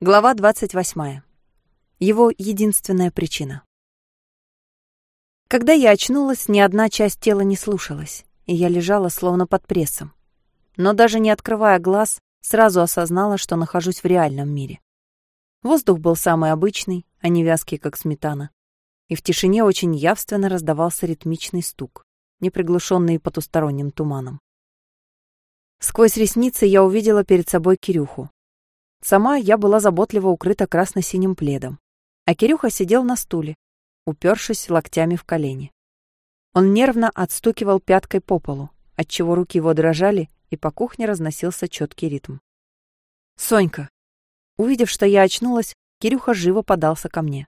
Глава 28. Его единственная причина. Когда я очнулась, ни одна часть тела не слушалась, и я лежала словно под прессом. Но даже не открывая глаз, сразу осознала, что нахожусь в реальном мире. Воздух был самый обычный, а не вязкий, как сметана. И в тишине очень явственно раздавался ритмичный стук, не приглушенный потусторонним туманом. Сквозь ресницы я увидела перед собой Кирюху, Сама я была заботливо укрыта красно-синим пледом, а Кирюха сидел на стуле, упершись локтями в колени. Он нервно отстукивал пяткой по полу, отчего руки его дрожали, и по кухне разносился четкий ритм. «Сонька!» Увидев, что я очнулась, Кирюха живо подался ко мне.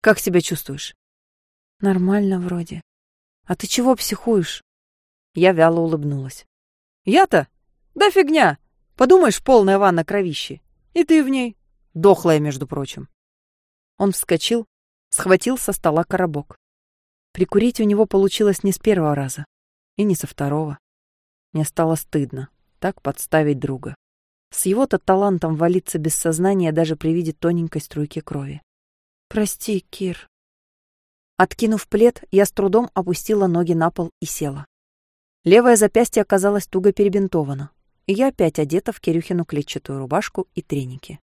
«Как себя чувствуешь?» «Нормально вроде. А ты чего психуешь?» Я вяло улыбнулась. «Я-то? Да фигня! Подумаешь, полная ванна кровищи. И ты в ней. Дохлая, между прочим. Он вскочил, схватил со стола коробок. Прикурить у него получилось не с первого раза. И не со второго. Мне стало стыдно. Так подставить друга. С его-то талантом валиться без сознания даже при виде тоненькой струйки крови. «Прости, Кир». Откинув плед, я с трудом опустила ноги на пол и села. Левое запястье оказалось туго перебинтовано и я опять одета в Кирюхину клетчатую рубашку и треники.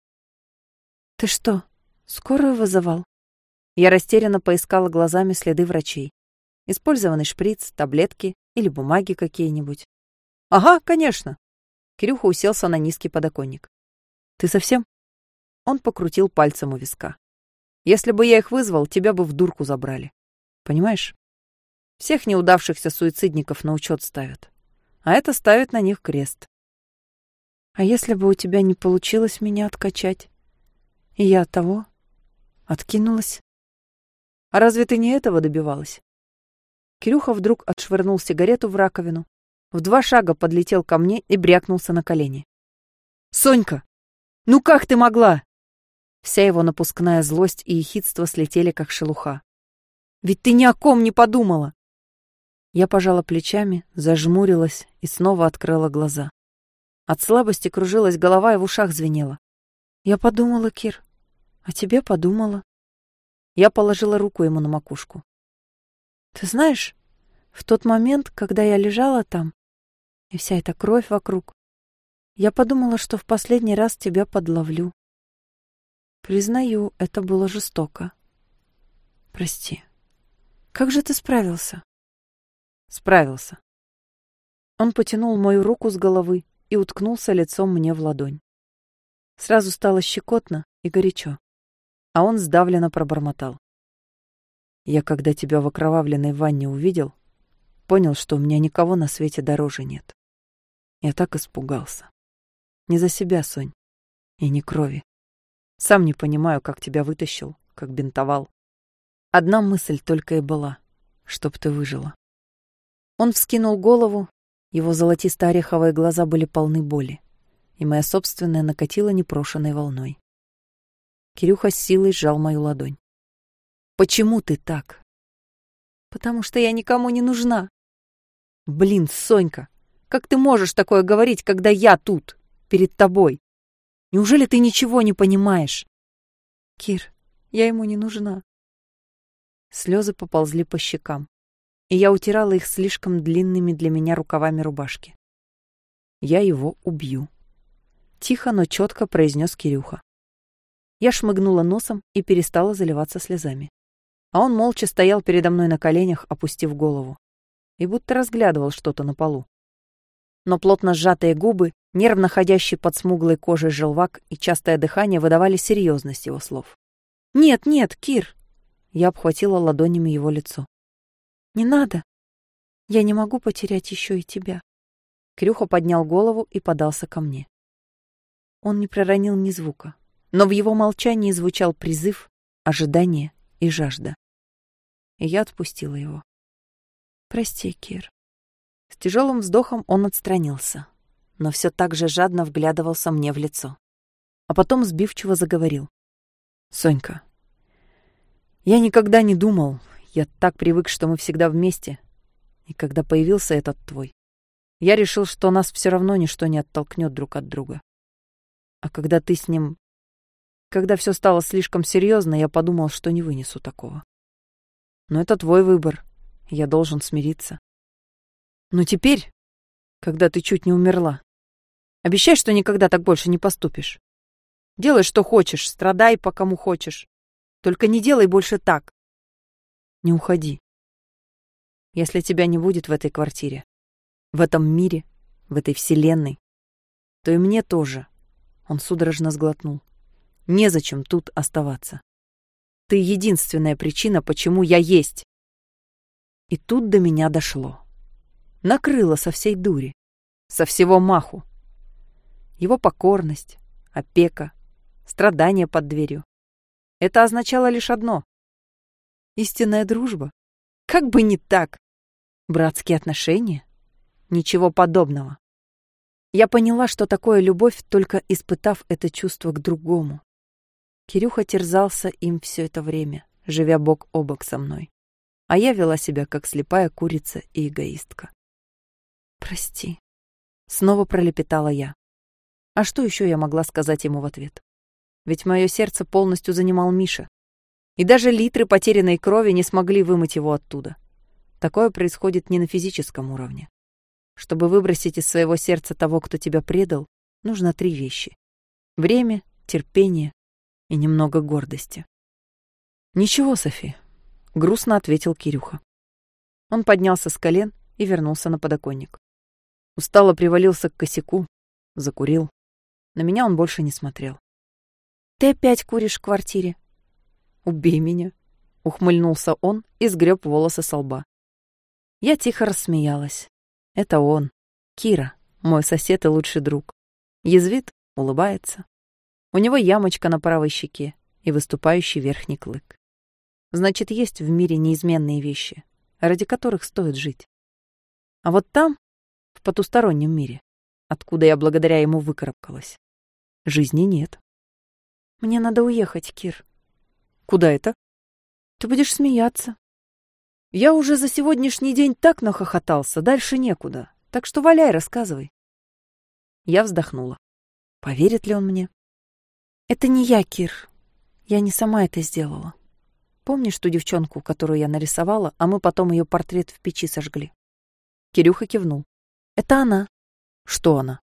«Ты что, скорую вызывал?» Я растерянно поискала глазами следы врачей. Использованный шприц, таблетки или бумаги какие-нибудь. «Ага, конечно!» Кирюха уселся на низкий подоконник. «Ты совсем?» Он покрутил пальцем у виска. «Если бы я их вызвал, тебя бы в дурку забрали. Понимаешь? Всех неудавшихся суицидников на учет ставят. А это ставит на них крест. А если бы у тебя не получилось меня откачать? И я от того откинулась. А разве ты не этого добивалась? Кирюха вдруг отшвырнул сигарету в раковину, в два шага подлетел ко мне и брякнулся на колени. «Сонька! Ну как ты могла?» Вся его напускная злость и ехидство слетели, как шелуха. «Ведь ты ни о ком не подумала!» Я пожала плечами, зажмурилась и снова открыла глаза. От слабости кружилась голова и в ушах звенела. Я подумала, Кир, а тебе подумала. Я положила руку ему на макушку. Ты знаешь, в тот момент, когда я лежала там, и вся эта кровь вокруг, я подумала, что в последний раз тебя подловлю. Признаю, это было жестоко. Прости. Как же ты справился? Справился. Он потянул мою руку с головы, и уткнулся лицом мне в ладонь. Сразу стало щекотно и горячо, а он сдавленно пробормотал. Я, когда тебя в окровавленной ванне увидел, понял, что у меня никого на свете дороже нет. Я так испугался. Не за себя, Сонь, и не крови. Сам не понимаю, как тебя вытащил, как бинтовал. Одна мысль только и была, чтоб ты выжила. Он вскинул голову его золотисто-ореховые глаза были полны боли, и моя собственная накатила непрошенной волной. Кирюха с силой сжал мою ладонь. «Почему ты так?» «Потому что я никому не нужна». «Блин, Сонька, как ты можешь такое говорить, когда я тут, перед тобой? Неужели ты ничего не понимаешь?» «Кир, я ему не нужна». Слезы поползли по щекам и я утирала их слишком длинными для меня рукавами рубашки. «Я его убью», — тихо, но четко произнес Кирюха. Я шмыгнула носом и перестала заливаться слезами. А он молча стоял передо мной на коленях, опустив голову, и будто разглядывал что-то на полу. Но плотно сжатые губы, нервно ходящий под смуглой кожей желвак и частое дыхание выдавали серьезность его слов. «Нет, нет, Кир!» Я обхватила ладонями его лицо. Не надо. Я не могу потерять еще и тебя. Крюха поднял голову и подался ко мне. Он не проронил ни звука, но в его молчании звучал призыв, ожидание и жажда. И я отпустила его. Прости, Кир. С тяжелым вздохом он отстранился, но все так же жадно вглядывался мне в лицо. А потом сбивчиво заговорил. «Сонька, я никогда не думал, я так привык, что мы всегда вместе. И когда появился этот твой, я решил, что нас все равно ничто не оттолкнет друг от друга. А когда ты с ним Когда все стало слишком серьезно, я подумал, что не вынесу такого. Но это твой выбор. Я должен смириться. Но теперь, когда ты чуть не умерла, обещай, что никогда так больше не поступишь. Делай, что хочешь, страдай по кому хочешь. Только не делай больше так. Не уходи. Если тебя не будет в этой квартире, в этом мире, в этой вселенной, то и мне тоже. Он судорожно сглотнул. Незачем тут оставаться. Ты единственная причина, почему я есть. И тут до меня дошло. Накрыло со всей дури, со всего маху. Его покорность, опека, страдания под дверью. Это означало лишь одно. Истинная дружба. Как бы не так. Братские отношения? Ничего подобного. Я поняла, что такое любовь, только испытав это чувство к другому. Кирюха терзался им все это время, живя бок о бок со мной. А я вела себя, как слепая курица и эгоистка. «Прости», — снова пролепетала я. А что еще я могла сказать ему в ответ? Ведь мое сердце полностью занимал Миша. И даже литры потерянной крови не смогли вымыть его оттуда. Такое происходит не на физическом уровне. Чтобы выбросить из своего сердца того, кто тебя предал, нужно три вещи. Время, терпение и немного гордости. «Ничего, Софи», — грустно ответил Кирюха. Он поднялся с колен и вернулся на подоконник. Устало привалился к косяку, закурил. На меня он больше не смотрел. «Ты опять куришь в квартире?» «Убей меня», — ухмыльнулся он и сгреб волосы со лба. Я тихо рассмеялась. Это он, Кира, мой сосед и лучший друг. Язвит, улыбается. У него ямочка на правой щеке и выступающий верхний клык. Значит, есть в мире неизменные вещи, ради которых стоит жить. А вот там, в потустороннем мире, откуда я благодаря ему выкарабкалась, жизни нет. Мне надо уехать, Кир. Куда это? Ты будешь смеяться. Я уже за сегодняшний день так нахохотался, дальше некуда. Так что валяй, рассказывай. Я вздохнула. Поверит ли он мне? Это не я, Кир. Я не сама это сделала. Помнишь ту девчонку, которую я нарисовала, а мы потом ее портрет в печи сожгли? Кирюха кивнул. Это она. Что она?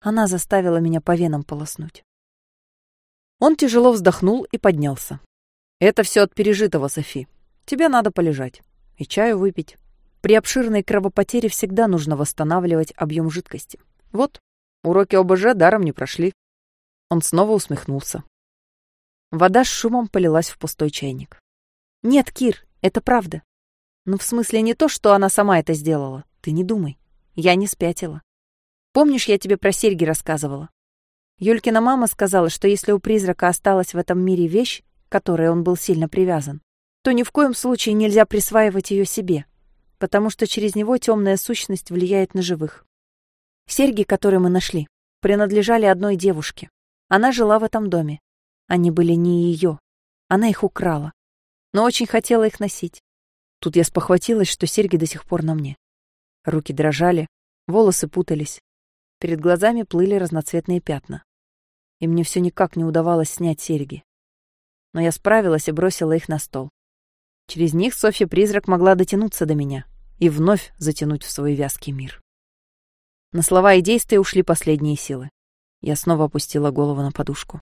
Она заставила меня по венам полоснуть. Он тяжело вздохнул и поднялся. Это все от пережитого, Софи. Тебе надо полежать и чаю выпить. При обширной кровопотере всегда нужно восстанавливать объем жидкости. Вот, уроки ОБЖ даром не прошли. Он снова усмехнулся. Вода с шумом полилась в пустой чайник. «Нет, Кир, это правда. Ну, в смысле не то, что она сама это сделала. Ты не думай. Я не спятила. Помнишь, я тебе про серьги рассказывала? Юлькина мама сказала, что если у призрака осталась в этом мире вещь, которой он был сильно привязан, то ни в коем случае нельзя присваивать ее себе, потому что через него темная сущность влияет на живых. Серьги, которые мы нашли, принадлежали одной девушке. Она жила в этом доме. Они были не ее. Она их украла. Но очень хотела их носить. Тут я спохватилась, что серьги до сих пор на мне. Руки дрожали, волосы путались. Перед глазами плыли разноцветные пятна. И мне все никак не удавалось снять серьги. Но я справилась и бросила их на стол. Через них Софья-призрак могла дотянуться до меня и вновь затянуть в свой вязкий мир. На слова и действия ушли последние силы. Я снова опустила голову на подушку.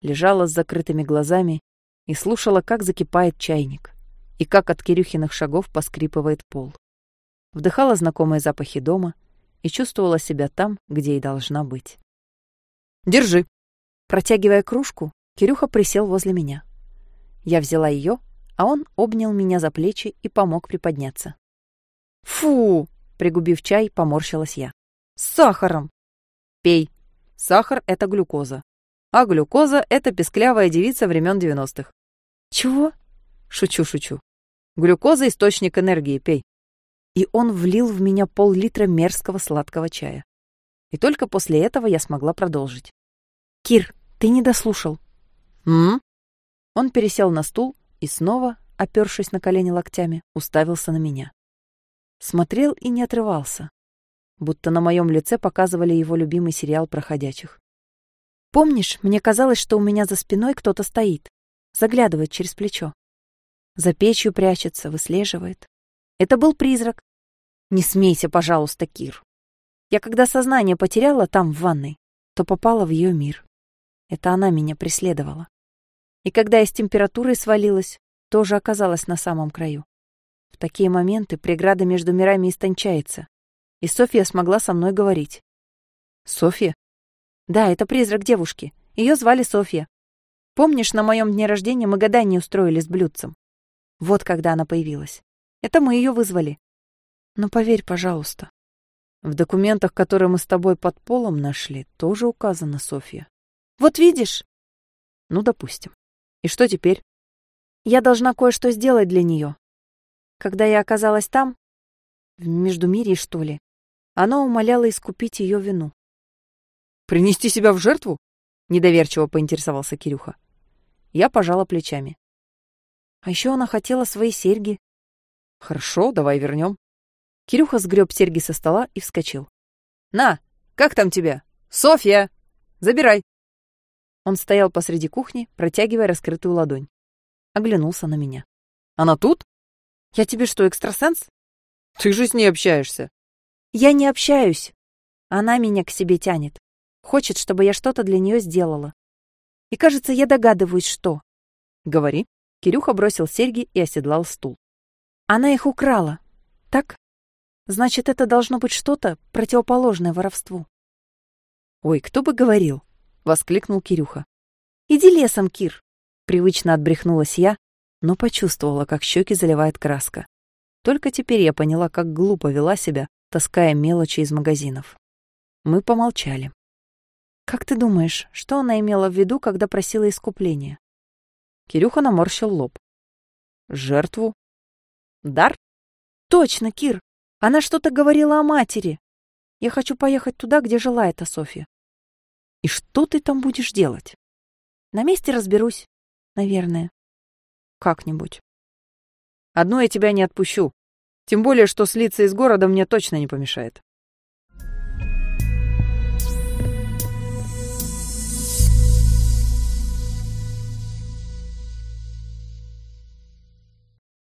Лежала с закрытыми глазами и слушала, как закипает чайник и как от Кирюхиных шагов поскрипывает пол. Вдыхала знакомые запахи дома и чувствовала себя там, где и должна быть. «Держи!» Протягивая кружку, Кирюха присел возле меня. Я взяла ее, а он обнял меня за плечи и помог приподняться. «Фу!» — пригубив чай, поморщилась я. «С сахаром!» «Пей!» Сахар — это глюкоза. А глюкоза — это песклявая девица времен девяностых. «Чего?» «Шучу, шучу. Глюкоза — источник энергии, пей». И он влил в меня пол-литра мерзкого сладкого чая. И только после этого я смогла продолжить. «Кир, ты не дослушал». «М?», Он пересел на стул и снова, опершись на колени локтями, уставился на меня. Смотрел и не отрывался, будто на моем лице показывали его любимый сериал про ходячих. Помнишь, мне казалось, что у меня за спиной кто-то стоит, заглядывает через плечо. За печью прячется, выслеживает. Это был призрак. Не смейся, пожалуйста, Кир. Я когда сознание потеряла там, в ванной, то попала в ее мир. Это она меня преследовала. И когда я с температурой свалилась, тоже оказалась на самом краю. В такие моменты преграда между мирами истончается. И Софья смогла со мной говорить. Софья? Да, это призрак девушки. Ее звали Софья. Помнишь, на моем дне рождения мы гадание устроили с блюдцем? Вот когда она появилась. Это мы ее вызвали. Но поверь, пожалуйста. В документах, которые мы с тобой под полом нашли, тоже указана Софья. Вот видишь? Ну, допустим. И что теперь? Я должна кое-что сделать для нее. Когда я оказалась там, в Междумирье, что ли, она умоляла искупить ее вину. «Принести себя в жертву?» — недоверчиво поинтересовался Кирюха. Я пожала плечами. А еще она хотела свои серьги. Хорошо, давай вернем. Кирюха сгреб серьги со стола и вскочил. «На, как там тебя? Софья! Забирай!» Он стоял посреди кухни, протягивая раскрытую ладонь. Оглянулся на меня. «Она тут? Я тебе что, экстрасенс?» «Ты же с ней общаешься!» «Я не общаюсь. Она меня к себе тянет. Хочет, чтобы я что-то для нее сделала. И кажется, я догадываюсь, что. Говори. Кирюха бросил серьги и оседлал стул. Она их украла. Так? Значит, это должно быть что-то противоположное воровству. Ой, кто бы говорил, воскликнул Кирюха. Иди лесом, Кир. Привычно отбрехнулась я, но почувствовала, как щеки заливает краска. Только теперь я поняла, как глупо вела себя, таская мелочи из магазинов. Мы помолчали. Как ты думаешь, что она имела в виду, когда просила искупления? Кирюха наморщил лоб. Жертву? Дар? Точно, Кир. Она что-то говорила о матери. Я хочу поехать туда, где жила эта Софья. И что ты там будешь делать? На месте разберусь, наверное. Как-нибудь. Одну я тебя не отпущу. Тем более, что слиться из города мне точно не помешает.